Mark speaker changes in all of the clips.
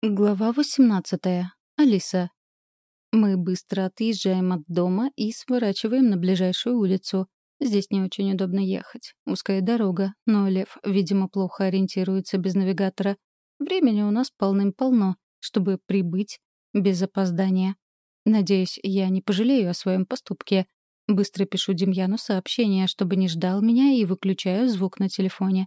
Speaker 1: Глава 18. Алиса. Мы быстро отъезжаем от дома и сворачиваем на ближайшую улицу. Здесь не очень удобно ехать. Узкая дорога, но Лев, видимо, плохо ориентируется без навигатора. Времени у нас полным-полно, чтобы прибыть без опоздания. Надеюсь, я не пожалею о своем поступке. Быстро пишу Демьяну сообщение, чтобы не ждал меня, и выключаю звук на телефоне.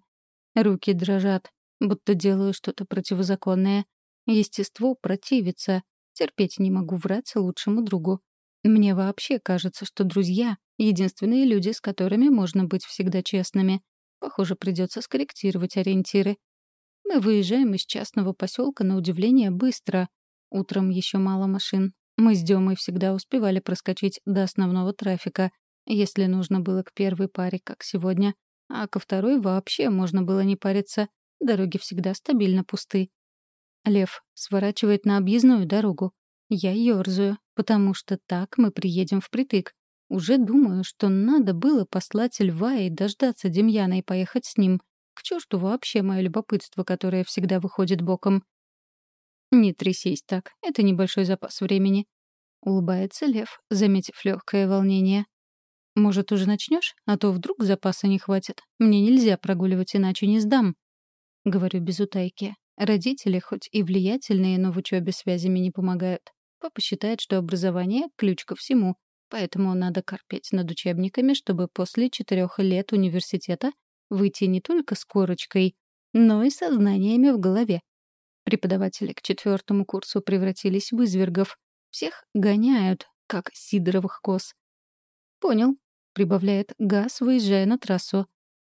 Speaker 1: Руки дрожат, будто делаю что-то противозаконное — Естество противится. Терпеть не могу врать лучшему другу. Мне вообще кажется, что друзья — единственные люди, с которыми можно быть всегда честными. Похоже, придется скорректировать ориентиры. Мы выезжаем из частного поселка на удивление быстро. Утром еще мало машин. Мы с Демой всегда успевали проскочить до основного трафика, если нужно было к первой паре, как сегодня. А ко второй вообще можно было не париться. Дороги всегда стабильно пусты. Лев сворачивает на объездную дорогу. Я ёрзаю, потому что так мы приедем впритык. Уже думаю, что надо было послать льва и дождаться Демьяна и поехать с ним. К черту вообще мое любопытство, которое всегда выходит боком. «Не трясись так, это небольшой запас времени», — улыбается Лев, заметив легкое волнение. «Может, уже начнешь? А то вдруг запаса не хватит. Мне нельзя прогуливать, иначе не сдам», — говорю без утайки. Родители хоть и влиятельные, но в учебе связями не помогают. Папа считает, что образование — ключ ко всему, поэтому надо корпеть над учебниками, чтобы после четырех лет университета выйти не только с корочкой, но и со знаниями в голове. Преподаватели к четвертому курсу превратились в извергов. Всех гоняют, как сидоровых коз. «Понял», — прибавляет газ, выезжая на трассу.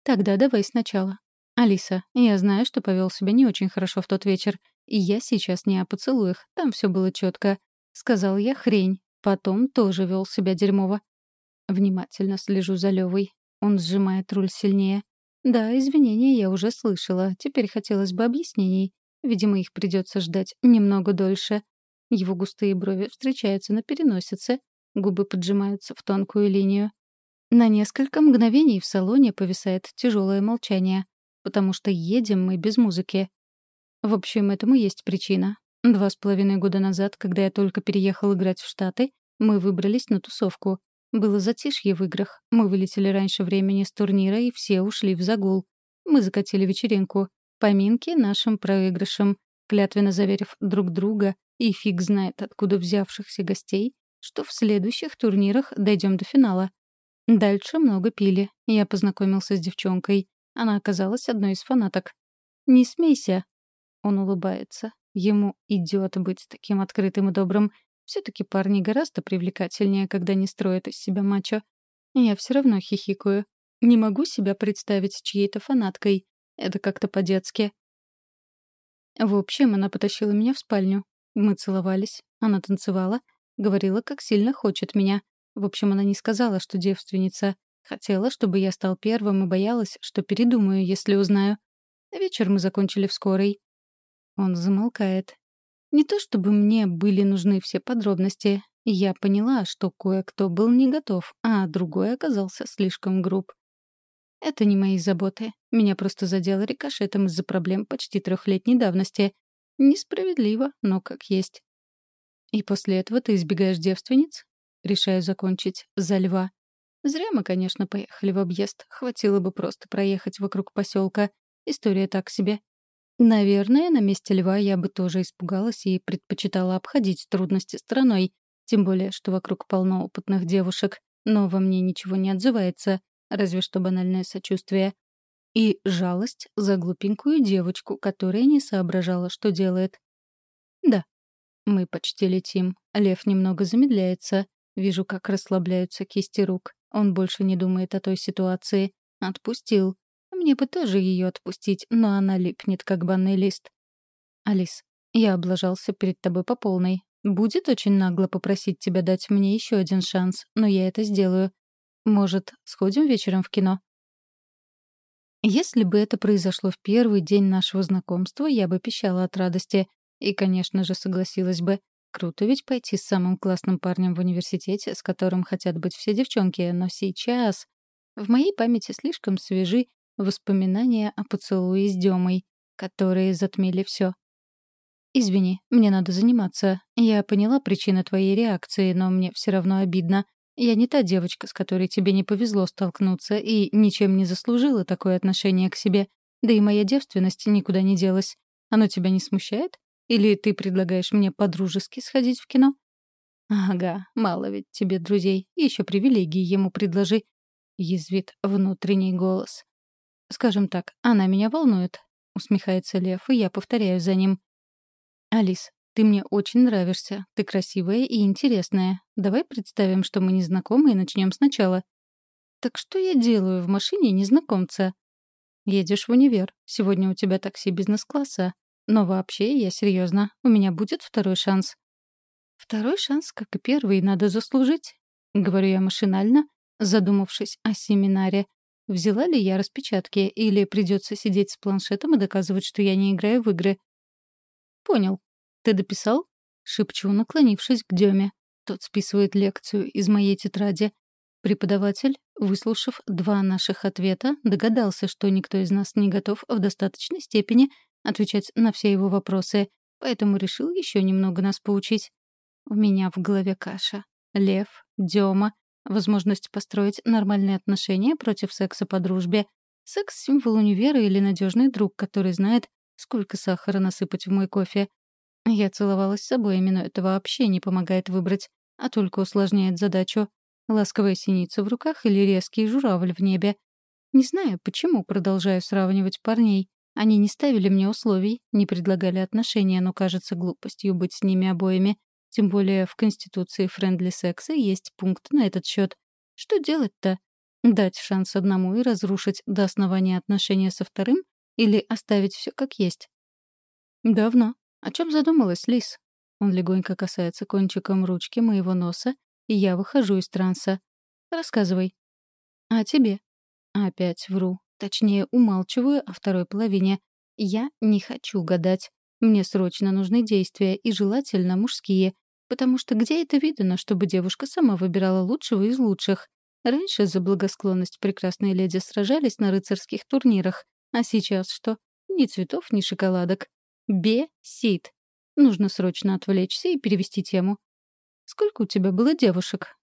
Speaker 1: «Тогда давай сначала. «Алиса, я знаю, что повел себя не очень хорошо в тот вечер, и я сейчас не о поцелуях, там все было четко. Сказал я хрень, потом тоже вел себя дерьмово. Внимательно слежу за Левой. Он сжимает руль сильнее. Да, извинения я уже слышала, теперь хотелось бы объяснений. Видимо, их придется ждать немного дольше. Его густые брови встречаются на переносице, губы поджимаются в тонкую линию. На несколько мгновений в салоне повисает тяжелое молчание потому что едем мы без музыки. В общем, этому есть причина. Два с половиной года назад, когда я только переехал играть в Штаты, мы выбрались на тусовку. Было затишье в играх. Мы вылетели раньше времени с турнира, и все ушли в загул. Мы закатили вечеринку. Поминки нашим проигрышам, клятвенно заверив друг друга и фиг знает откуда взявшихся гостей, что в следующих турнирах дойдем до финала. Дальше много пили. Я познакомился с девчонкой. Она оказалась одной из фанаток. «Не смейся!» Он улыбается. Ему идет быть таким открытым и добрым. Все-таки парни гораздо привлекательнее, когда не строят из себя мачо. Я все равно хихикаю. Не могу себя представить чьей-то фанаткой. Это как-то по-детски. В общем, она потащила меня в спальню. Мы целовались. Она танцевала. Говорила, как сильно хочет меня. В общем, она не сказала, что девственница. Хотела, чтобы я стал первым и боялась, что передумаю, если узнаю. Вечер мы закончили в скорой. Он замолкает. Не то чтобы мне были нужны все подробности. Я поняла, что кое-кто был не готов, а другой оказался слишком груб. Это не мои заботы. Меня просто задело рикошетом из-за проблем почти трехлетней давности. Несправедливо, но как есть. И после этого ты избегаешь девственниц? Решаю закончить за льва. Зря мы, конечно, поехали в объезд. Хватило бы просто проехать вокруг поселка. История так себе. Наверное, на месте льва я бы тоже испугалась и предпочитала обходить трудности стороной. Тем более, что вокруг полно опытных девушек. Но во мне ничего не отзывается, разве что банальное сочувствие. И жалость за глупенькую девочку, которая не соображала, что делает. Да, мы почти летим. Лев немного замедляется. Вижу, как расслабляются кисти рук. Он больше не думает о той ситуации. Отпустил. Мне бы тоже ее отпустить, но она липнет, как банный лист. Алис, я облажался перед тобой по полной. Будет очень нагло попросить тебя дать мне еще один шанс, но я это сделаю. Может, сходим вечером в кино? Если бы это произошло в первый день нашего знакомства, я бы пищала от радости. И, конечно же, согласилась бы. Круто ведь пойти с самым классным парнем в университете, с которым хотят быть все девчонки, но сейчас... В моей памяти слишком свежи воспоминания о поцелуе с Демой, которые затмили все. извини, мне надо заниматься. Я поняла причину твоей реакции, но мне все равно обидно. Я не та девочка, с которой тебе не повезло столкнуться, и ничем не заслужила такое отношение к себе. Да и моя девственность никуда не делась. Оно тебя не смущает? Или ты предлагаешь мне по-дружески сходить в кино? Ага, мало ведь тебе друзей. Еще привилегии ему предложи. Язвит внутренний голос. Скажем так, она меня волнует. Усмехается Лев, и я повторяю за ним. Алис, ты мне очень нравишься. Ты красивая и интересная. Давай представим, что мы незнакомы, и начнем сначала. Так что я делаю в машине незнакомца? Едешь в универ. Сегодня у тебя такси бизнес-класса. Но вообще, я серьезно, у меня будет второй шанс. Второй шанс, как и первый, надо заслужить. Говорю я машинально, задумавшись о семинаре. Взяла ли я распечатки, или придется сидеть с планшетом и доказывать, что я не играю в игры? Понял. Ты дописал? Шепчу, наклонившись к Деме. Тот списывает лекцию из моей тетради. Преподаватель, выслушав два наших ответа, догадался, что никто из нас не готов в достаточной степени отвечать на все его вопросы, поэтому решил еще немного нас поучить. У меня в голове каша. Лев, Дема, возможность построить нормальные отношения против секса по дружбе. Секс — символ универа или надежный друг, который знает, сколько сахара насыпать в мой кофе. Я целовалась с обоими, но это вообще не помогает выбрать, а только усложняет задачу. Ласковая синица в руках или резкий журавль в небе. Не знаю, почему продолжаю сравнивать парней. Они не ставили мне условий, не предлагали отношения, но кажется глупостью быть с ними обоими. Тем более в Конституции френдли секса есть пункт на этот счет. Что делать-то? Дать шанс одному и разрушить до основания отношения со вторым? Или оставить все как есть? Давно. О чем задумалась, Лис? Он легонько касается кончиком ручки моего носа и я выхожу из транса. Рассказывай. А тебе? Опять вру. Точнее, умалчиваю о второй половине. Я не хочу гадать. Мне срочно нужны действия, и желательно мужские. Потому что где это видно, чтобы девушка сама выбирала лучшего из лучших? Раньше за благосклонность прекрасные леди сражались на рыцарских турнирах. А сейчас что? Ни цветов, ни шоколадок. Бесит. Нужно срочно отвлечься и перевести тему. Сколько у тебя было девушек?